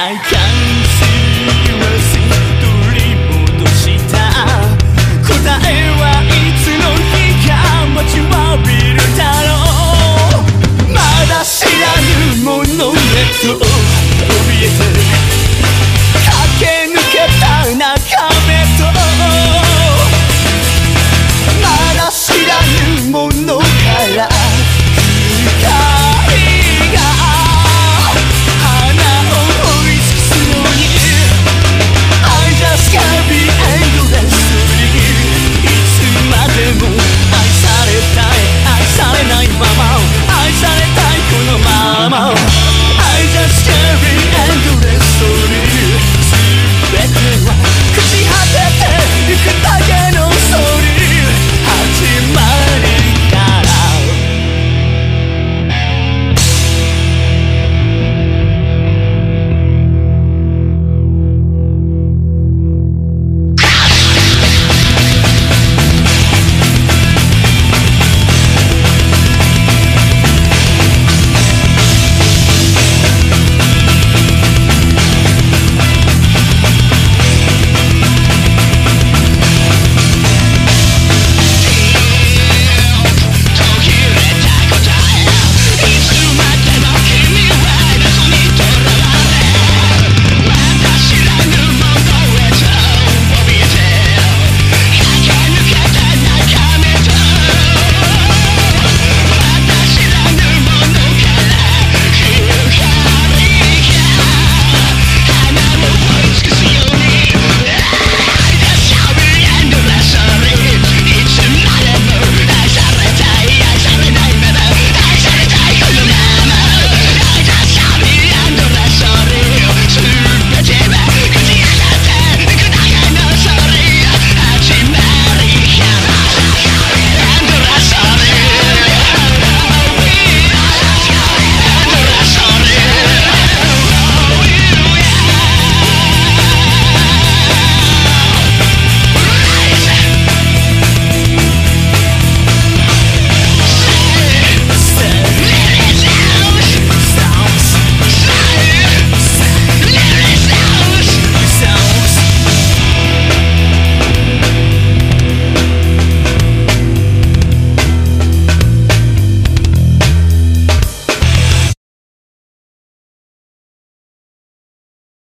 I can't